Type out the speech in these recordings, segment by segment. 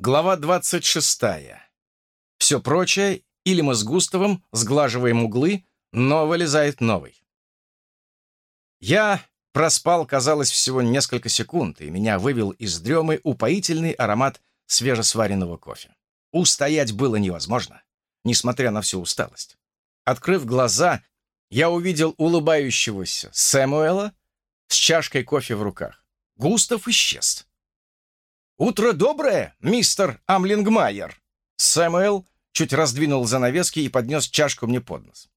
Глава 26. Все прочее, или мы с Густавом сглаживаем углы, но вылезает новый. Я проспал, казалось, всего несколько секунд, и меня вывел из дремы упоительный аромат свежесваренного кофе. Устоять было невозможно, несмотря на всю усталость. Открыв глаза, я увидел улыбающегося Сэмуэла с чашкой кофе в руках. Густав исчез. «Утро доброе, мистер Амлингмайер!» Сэмюэл чуть раздвинул занавески и поднес чашку мне под нос.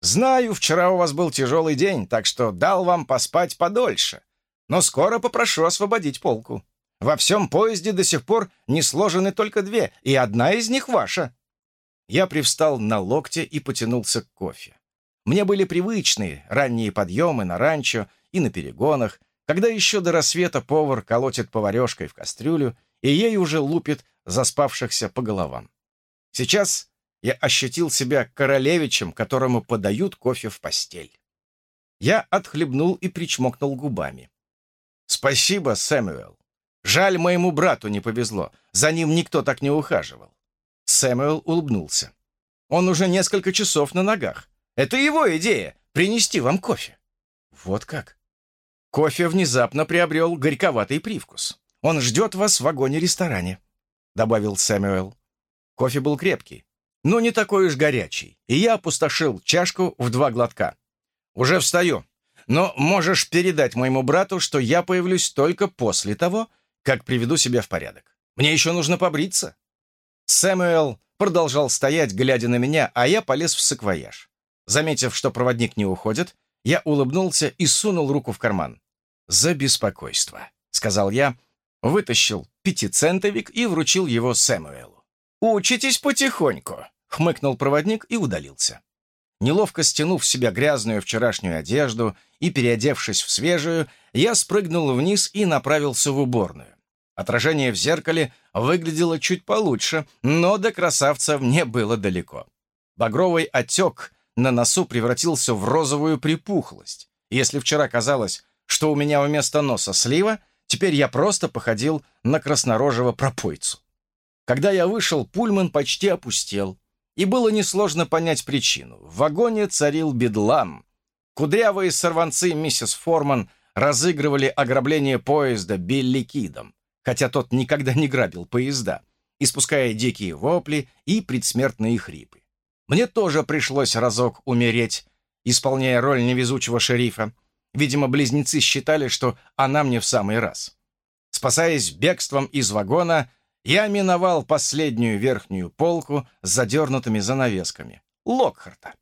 «Знаю, вчера у вас был тяжелый день, так что дал вам поспать подольше. Но скоро попрошу освободить полку. Во всем поезде до сих пор не сложены только две, и одна из них ваша». Я привстал на локте и потянулся к кофе. Мне были привычные ранние подъемы на ранчо и на перегонах, когда еще до рассвета повар колотит поварешкой в кастрюлю, и ей уже лупит заспавшихся по головам. Сейчас я ощутил себя королевичем, которому подают кофе в постель. Я отхлебнул и причмокнул губами. «Спасибо, Сэмюэл. Жаль, моему брату не повезло. За ним никто так не ухаживал». Сэмюэл улыбнулся. «Он уже несколько часов на ногах. Это его идея — принести вам кофе». «Вот как?» Кофе внезапно приобрел горьковатый привкус. «Он ждет вас в вагоне-ресторане», — добавил Сэмюэл. Кофе был крепкий, но не такой уж горячий, и я опустошил чашку в два глотка. «Уже встаю, но можешь передать моему брату, что я появлюсь только после того, как приведу себя в порядок. Мне еще нужно побриться». Сэмюэл продолжал стоять, глядя на меня, а я полез в саквояж. Заметив, что проводник не уходит, я улыбнулся и сунул руку в карман за беспокойство», — сказал я, вытащил пятицентовик и вручил его Сэмуэлу. «Учитесь потихоньку», — хмыкнул проводник и удалился. Неловко стянув с себя грязную вчерашнюю одежду и переодевшись в свежую, я спрыгнул вниз и направился в уборную. Отражение в зеркале выглядело чуть получше, но до красавца мне было далеко. Багровый отек на носу превратился в розовую припухлость. Если вчера казалось, что у меня вместо носа слива, теперь я просто походил на краснорожего пропойцу. Когда я вышел, пульман почти опустел, и было несложно понять причину. В вагоне царил бедлам. Кудрявые сорванцы миссис Форман разыгрывали ограбление поезда Билли Кидом, хотя тот никогда не грабил поезда, испуская дикие вопли и предсмертные хрипы. Мне тоже пришлось разок умереть, исполняя роль невезучего шерифа, Видимо, близнецы считали, что она мне в самый раз. Спасаясь бегством из вагона, я миновал последнюю верхнюю полку с задернутыми занавесками. Локхарта.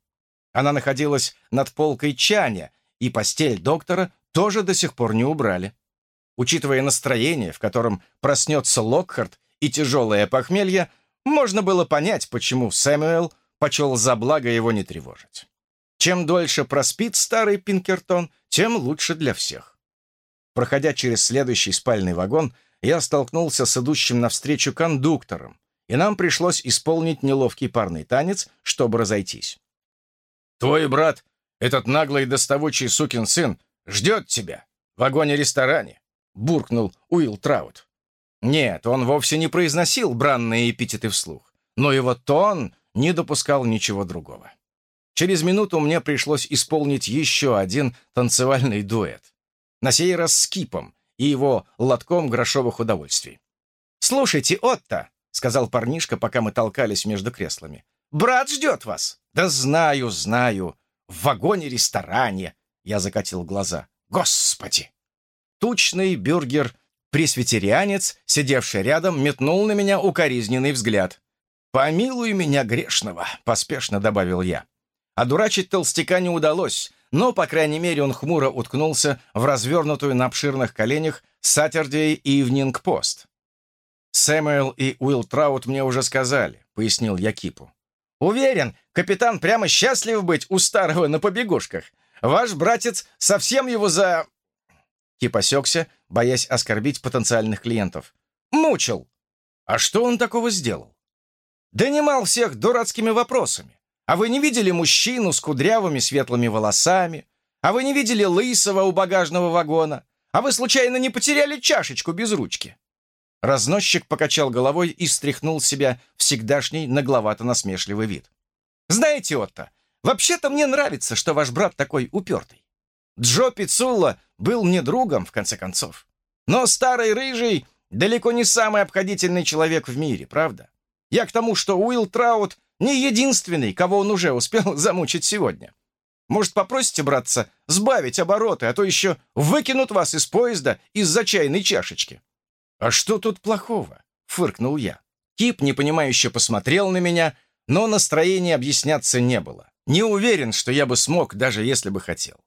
Она находилась над полкой Чаня, и постель доктора тоже до сих пор не убрали. Учитывая настроение, в котором проснется Локхарт и тяжелое похмелье, можно было понять, почему Сэмюэл почел за благо его не тревожить. Чем дольше проспит старый Пинкертон, тем лучше для всех. Проходя через следующий спальный вагон, я столкнулся с идущим навстречу кондуктором, и нам пришлось исполнить неловкий парный танец, чтобы разойтись. «Твой брат, этот наглый доставучий сукин сын, ждет тебя в вагоне-ресторане», — буркнул Уилл Траут. Нет, он вовсе не произносил бранные эпитеты вслух, но его тон не допускал ничего другого. Через минуту мне пришлось исполнить еще один танцевальный дуэт. На сей раз с Кипом и его лотком грошовых удовольствий. «Слушайте, Отто!» — сказал парнишка, пока мы толкались между креслами. «Брат ждет вас!» «Да знаю, знаю! В вагоне-ресторане!» Я закатил глаза. «Господи!» Тучный бюргер-пресвитерианец, сидевший рядом, метнул на меня укоризненный взгляд. «Помилуй меня грешного», — поспешно добавил я. Одурачить толстяка не удалось, но, по крайней мере, он хмуро уткнулся в развернутую на обширных коленях Saturday Evening Post. «Сэмюэл и Уилл Траут мне уже сказали», — пояснил я Кипу. «Уверен, капитан прямо счастлив быть у старого на побегушках. Ваш братец совсем его за...» Кип осекся, боясь оскорбить потенциальных клиентов. «Мучил!» «А что он такого сделал?» «Донимал всех дурацкими вопросами. А вы не видели мужчину с кудрявыми светлыми волосами? А вы не видели лысого у багажного вагона? А вы случайно не потеряли чашечку без ручки?» Разносчик покачал головой и стряхнул с себя всегдашний нагловато-насмешливый вид. «Знаете, Отто, вообще-то мне нравится, что ваш брат такой упертый. Джо Пицулла был мне другом, в конце концов. Но старый рыжий далеко не самый обходительный человек в мире, правда? Я к тому, что Уилл Траут не единственный, кого он уже успел замучить сегодня. Может, попросите, братца, сбавить обороты, а то еще выкинут вас из поезда из-за чайной чашечки». «А что тут плохого?» — фыркнул я. Кип, непонимающе посмотрел на меня, но настроения объясняться не было. Не уверен, что я бы смог, даже если бы хотел.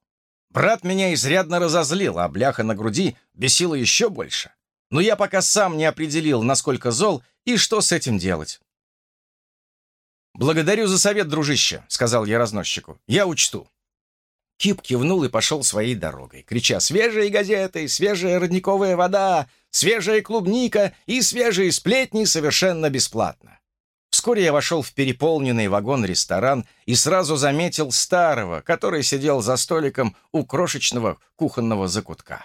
Брат меня изрядно разозлил, а бляха на груди бесила еще больше. Но я пока сам не определил, насколько зол и что с этим делать. «Благодарю за совет, дружище», — сказал я разносчику. «Я учту». Кип кивнул и пошел своей дорогой, крича «Свежие газеты, свежая родниковая вода, свежая клубника и свежие сплетни совершенно бесплатно». Вскоре я вошел в переполненный вагон-ресторан и сразу заметил старого, который сидел за столиком у крошечного кухонного закутка.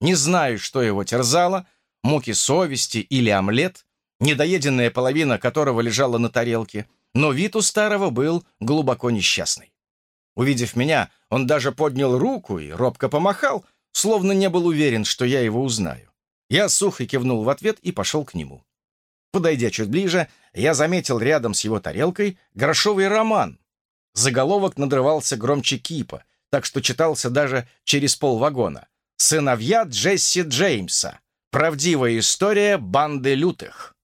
Не знаю, что его терзало, муки совести или омлет, недоеденная половина которого лежала на тарелке — но вид у старого был глубоко несчастный. Увидев меня, он даже поднял руку и робко помахал, словно не был уверен, что я его узнаю. Я сухо кивнул в ответ и пошел к нему. Подойдя чуть ближе, я заметил рядом с его тарелкой грошовый роман. Заголовок надрывался громче кипа, так что читался даже через полвагона. «Сыновья Джесси Джеймса. Правдивая история банды лютых».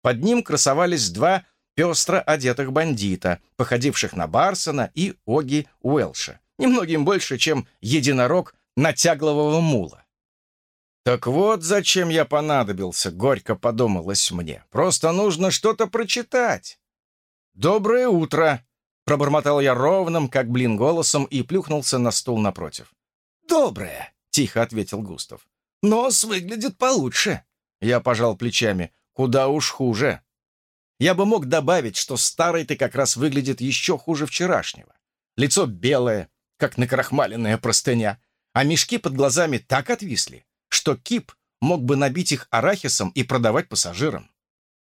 Под ним красовались два пестро одетых бандита, походивших на Барсона и Оги Уэлша, немногим больше, чем единорог натяглового мула. «Так вот, зачем я понадобился», — горько подумалось мне. «Просто нужно что-то прочитать». «Доброе утро», — пробормотал я ровным, как блин, голосом и плюхнулся на стул напротив. «Доброе», — тихо ответил Густав. «Нос выглядит получше». Я пожал плечами. «Куда уж хуже». Я бы мог добавить, что старый ты как раз выглядит еще хуже вчерашнего. Лицо белое, как накрахмаленная простыня, а мешки под глазами так отвисли, что Кип мог бы набить их арахисом и продавать пассажирам.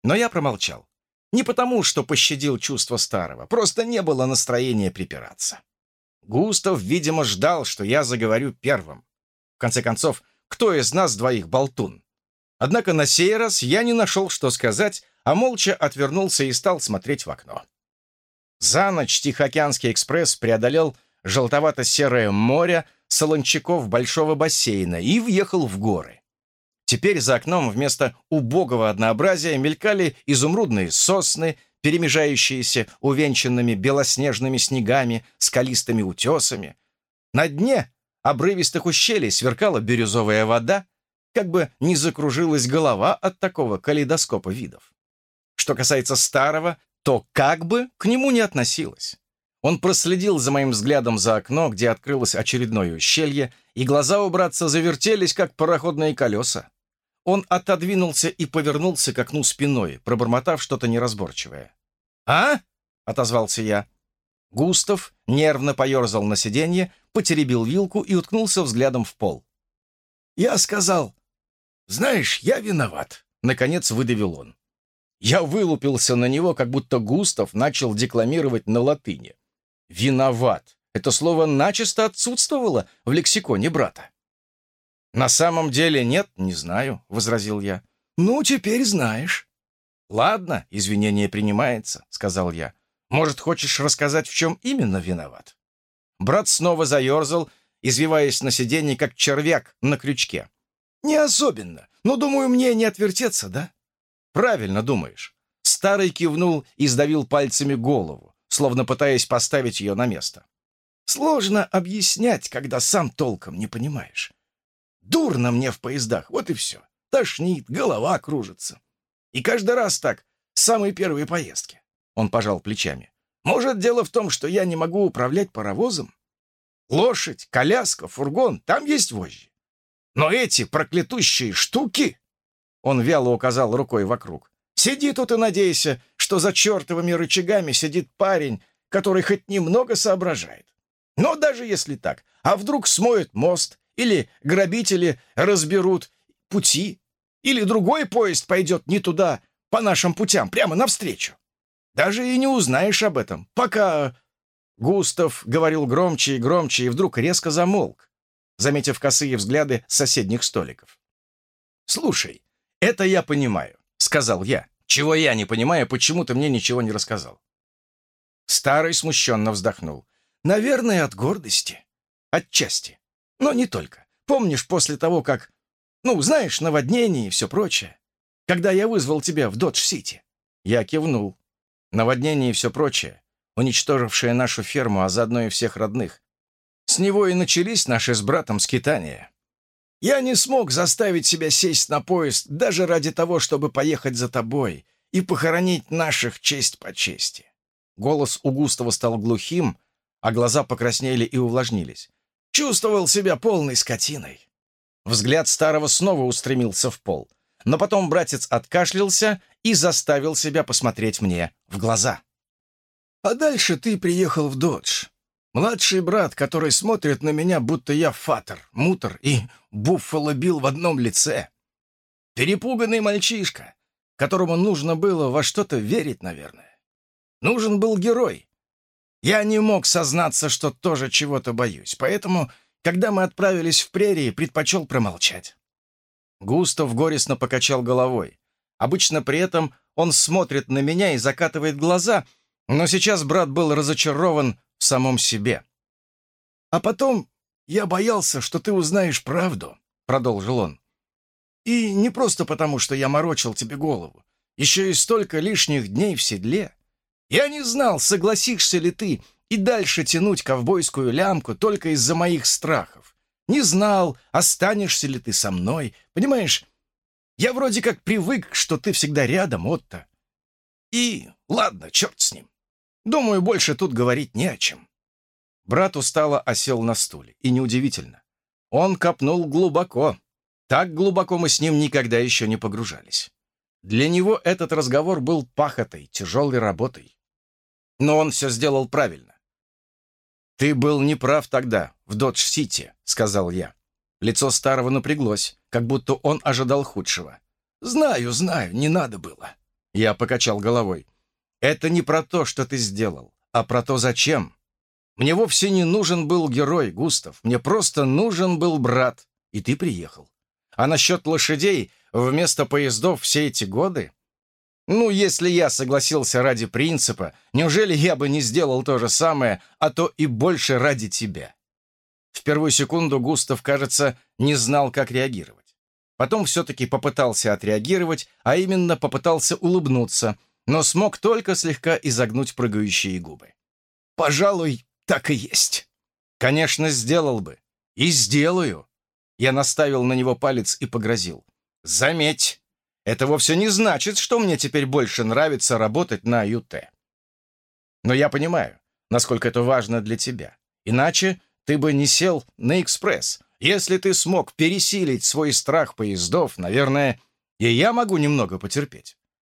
Но я промолчал. Не потому, что пощадил чувство старого, просто не было настроения припираться. Густав, видимо, ждал, что я заговорю первым. В конце концов, кто из нас двоих болтун? Однако на сей раз я не нашел, что сказать, а молча отвернулся и стал смотреть в окно. За ночь Тихоокеанский экспресс преодолел желтовато-серое море солончаков большого бассейна и въехал в горы. Теперь за окном вместо убогого однообразия мелькали изумрудные сосны, перемежающиеся увенчанными белоснежными снегами, скалистыми утесами. На дне обрывистых ущелий сверкала бирюзовая вода, как бы не закружилась голова от такого калейдоскопа видов. Что касается старого, то как бы к нему не относилось. Он проследил за моим взглядом за окно, где открылось очередное ущелье, и глаза у братца завертелись, как пароходные колеса. Он отодвинулся и повернулся к окну спиной, пробормотав что-то неразборчивое. «А?» — отозвался я. Густав нервно поерзал на сиденье, потеребил вилку и уткнулся взглядом в пол. «Я сказал, знаешь, я виноват», — наконец выдавил он. Я вылупился на него, как будто Густав начал декламировать на латыни. «Виноват» — это слово начисто отсутствовало в лексиконе брата. «На самом деле нет, не знаю», — возразил я. «Ну, теперь знаешь». «Ладно, извинение принимается», — сказал я. «Может, хочешь рассказать, в чем именно виноват?» Брат снова заерзал, извиваясь на сиденье, как червяк на крючке. «Не особенно, но, думаю, мне не отвертеться, да?» «Правильно думаешь». Старый кивнул и сдавил пальцами голову, словно пытаясь поставить ее на место. «Сложно объяснять, когда сам толком не понимаешь. Дурно мне в поездах, вот и все. Тошнит, голова кружится. И каждый раз так, с самой первой поездки». Он пожал плечами. «Может, дело в том, что я не могу управлять паровозом? Лошадь, коляска, фургон — там есть вожжи. Но эти проклятущие штуки он вяло указал рукой вокруг. «Сиди тут и надейся, что за чертовыми рычагами сидит парень, который хоть немного соображает. Но даже если так, а вдруг смоют мост или грабители разберут пути, Или другой поезд пойдет не туда, по нашим путям, прямо навстречу. Даже и не узнаешь об этом, пока...» Густав говорил громче и громче, и вдруг резко замолк, заметив косые взгляды соседних столиков. «Слушай, это я понимаю», — сказал я. «Чего я не понимаю, почему ты мне ничего не рассказал?» Старый смущенно вздохнул. «Наверное, от гордости. Отчасти. Но не только. Помнишь, после того, как... Ну, знаешь, наводнение и все прочее. Когда я вызвал тебя в Додж-Сити?» Я кивнул. Наводнение и все прочее, уничтожившее нашу ферму, а заодно и всех родных. С него и начались наши с братом скитания. Я не смог заставить себя сесть на поезд даже ради того, чтобы поехать за тобой и похоронить наших честь по чести. Голос у Густава стал глухим, а глаза покраснели и увлажнились. Чувствовал себя полной скотиной. Взгляд старого снова устремился в пол. Но потом братец откашлялся и заставил себя посмотреть мне в глаза. «А дальше ты приехал в Додж. Младший брат, который смотрит на меня, будто я фатер, мутор и буффало бил в одном лице. Перепуганный мальчишка, которому нужно было во что-то верить, наверное. Нужен был герой. Я не мог сознаться, что тоже чего-то боюсь, поэтому, когда мы отправились в прерии, предпочел промолчать. Густав горестно покачал головой. Обычно при этом он смотрит на меня и закатывает глаза, но сейчас брат был разочарован в самом себе. «А потом я боялся, что ты узнаешь правду», — продолжил он. «И не просто потому, что я морочил тебе голову. Еще и столько лишних дней в седле. Я не знал, согласишься ли ты и дальше тянуть ковбойскую лямку только из-за моих страхов. Не знал, останешься ли ты со мной. Понимаешь, я вроде как привык, что ты всегда рядом, Отто. И ладно, черт с ним. Думаю, больше тут говорить не о чем. Брат устало осел на стуле, и неудивительно. Он копнул глубоко. Так глубоко мы с ним никогда еще не погружались. Для него этот разговор был пахотой, тяжелой работой. Но он все сделал правильно. «Ты был неправ тогда, в Додж-Сити», — сказал я. Лицо старого напряглось, как будто он ожидал худшего. «Знаю, знаю, не надо было». Я покачал головой. «Это не про то, что ты сделал, а про то, зачем. Мне вовсе не нужен был герой, Густав. Мне просто нужен был брат, и ты приехал. А насчет лошадей вместо поездов все эти годы? Ну, если я согласился ради принципа, неужели я бы не сделал то же самое, а то и больше ради тебя? В первую секунду Густав, кажется, не знал, как реагировать. Потом все-таки попытался отреагировать, а именно попытался улыбнуться, но смог только слегка изогнуть прыгающие губы. «Пожалуй, так и есть». «Конечно, сделал бы. И сделаю». Я наставил на него палец и погрозил. «Заметь, это вовсе не значит, что мне теперь больше нравится работать на ЮТ. Но я понимаю, насколько это важно для тебя. Иначе ты бы не сел на экспресс. Если ты смог пересилить свой страх поездов, наверное, и я могу немного потерпеть.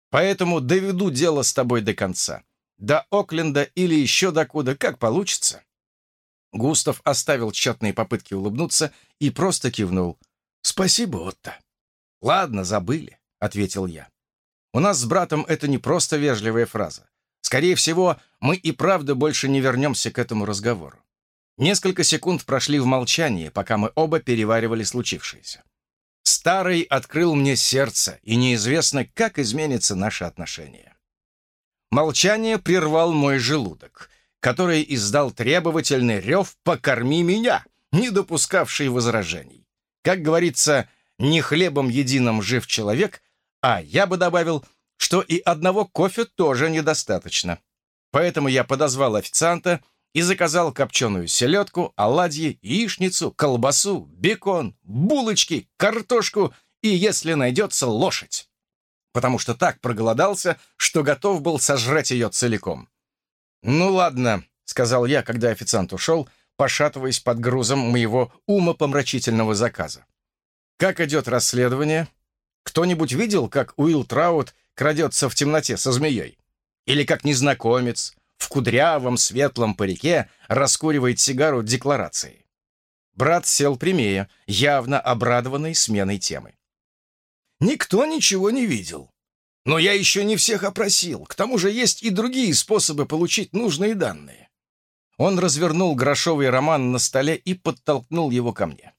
Поэтому доведу дело с тобой до конца. До Окленда или еще докуда, как получится. Густав оставил тщетные попытки улыбнуться и просто кивнул. «Спасибо, Отто». «Ладно, забыли. — ответил я. «У нас с братом это не просто вежливая фраза. Скорее всего, мы и правда больше не вернемся к этому разговору. Несколько секунд прошли в молчании, пока мы оба переваривали случившееся. Старый открыл мне сердце, и неизвестно, как изменится наше отношение. Молчание прервал мой желудок, который издал требовательный рев «покорми меня», не допускавший возражений. Как говорится, не хлебом единым жив человек, а я бы добавил, что и одного кофе тоже недостаточно. Поэтому я подозвал официанта и заказал копченую селедку, оладьи, яичницу, колбасу, бекон, булочки, картошку и, если найдется, лошадь. Потому что так проголодался, что готов был сожрать ее целиком. «Ну ладно», — сказал я, когда официант ушел, пошатываясь под грузом моего умопомрачительного заказа. «Как идет расследование?» Кто-нибудь видел, как Уилл Траут крадется в темноте со змеей? Или как незнакомец в кудрявом светлом парике раскуривает сигару декларации? Брат сел прямее, явно обрадованный сменой темы. никто ничего не видел. Но я еще не всех опросил. К тому же есть и другие способы получить нужные данные. Он развернул грошовый роман на столе и подтолкнул его ко мне.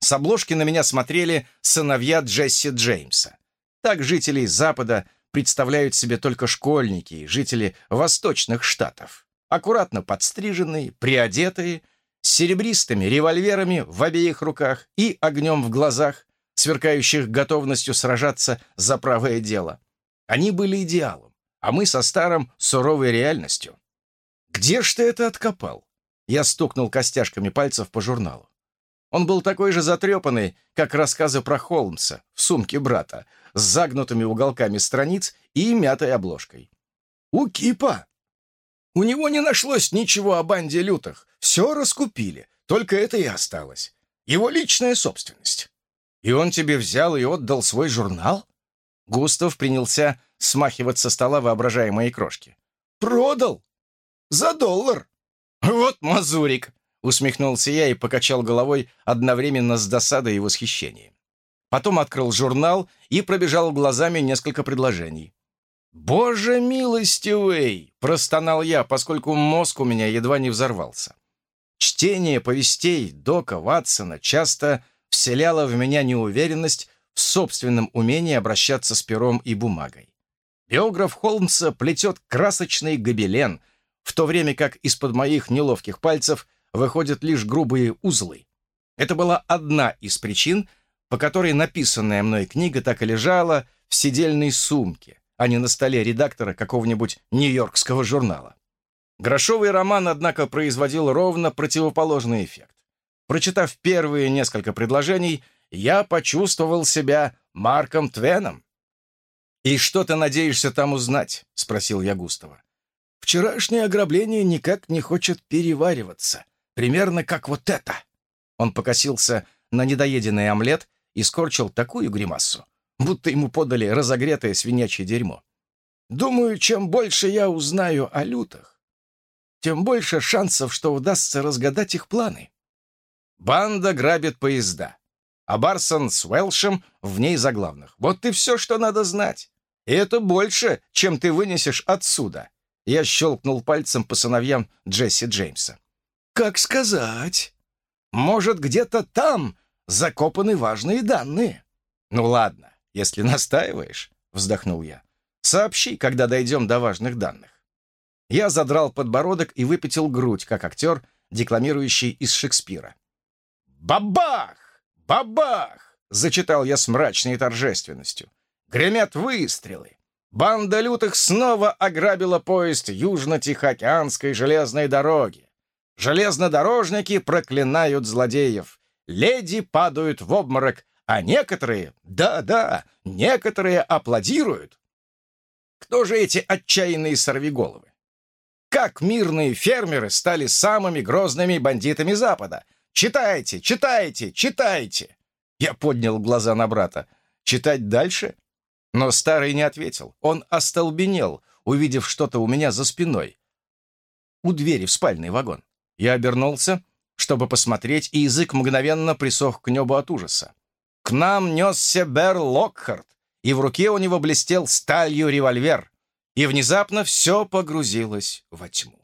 С обложки на меня смотрели сыновья Джесси Джеймса. Так жители Запада представляют себе только школьники и жители восточных штатов. Аккуратно подстриженные, приодетые, с серебристыми револьверами в обеих руках и огнем в глазах, сверкающих готовностью сражаться за правое дело. Они были идеалом, а мы со старым суровой реальностью. «Где ж ты это откопал?» Я стукнул костяшками пальцев по журналу. Он был такой же затрепанный, как рассказы про Холмса в сумке брата, с загнутыми уголками страниц и мятой обложкой. «У Кипа! У него не нашлось ничего о банде лютых. Все раскупили, только это и осталось. Его личная собственность». «И он тебе взял и отдал свой журнал?» Густав принялся смахивать со стола воображаемые крошки. «Продал! За доллар!» «Вот мазурик!» — усмехнулся я и покачал головой одновременно с досадой и восхищением. Потом открыл журнал и пробежал глазами несколько предложений. «Боже милостивый!» — простонал я, поскольку мозг у меня едва не взорвался. Чтение повестей Дока Ватсона часто вселяло в меня неуверенность в собственном умении обращаться с пером и бумагой. Биограф Холмса плетет красочный гобелен, в то время как из-под моих неловких пальцев выходят лишь грубые узлы. Это была одна из причин, по которой написанная мной книга так и лежала в сидельной сумке, а не на столе редактора какого-нибудь нью-йоркского журнала. Грошовый роман, однако, производил ровно противоположный эффект. Прочитав первые несколько предложений, я почувствовал себя Марком Твеном. «И что ты надеешься там узнать?» — спросил я Густава. «Вчерашнее ограбление никак не хочет перевариваться. Примерно как вот это». Он покосился на недоеденный омлет и скорчил такую гримассу, будто ему подали разогретое свинячье дерьмо. «Думаю, чем больше я узнаю о лютах, тем больше шансов, что удастся разгадать их планы». Банда грабит поезда а Барсон с Уэлшем в ней заглавных. Вот и все, что надо знать. И это больше, чем ты вынесешь отсюда. Я щелкнул пальцем по сыновьям Джесси Джеймса. «Как сказать? Может, где-то там закопаны важные данные?» «Ну ладно, если настаиваешь», — вздохнул я. «Сообщи, когда дойдем до важных данных». Я задрал подбородок и выпятил грудь, как актер, декламирующий из Шекспира. «Бабах!» «Бабах!» — зачитал я с мрачной торжественностью. Гремят выстрелы. Банда лютых снова ограбила поезд Южно-Тихоокеанской железной дороги. Железнодорожники проклинают злодеев. Леди падают в обморок, а некоторые, да-да, некоторые аплодируют. Кто же эти отчаянные сорвиголовы? Как мирные фермеры стали самыми грозными бандитами Запада, Читайте, читайте, читайте!» Я поднял глаза на брата. «Читать дальше?» Но старый не ответил. Он остолбенел, увидев что-то у меня за спиной. У двери в спальный вагон. Я обернулся, чтобы посмотреть, и язык мгновенно присох к небу от ужаса. К нам несся Бер Локхарт, и в руке у него блестел сталью револьвер. И внезапно все погрузилось во тьму.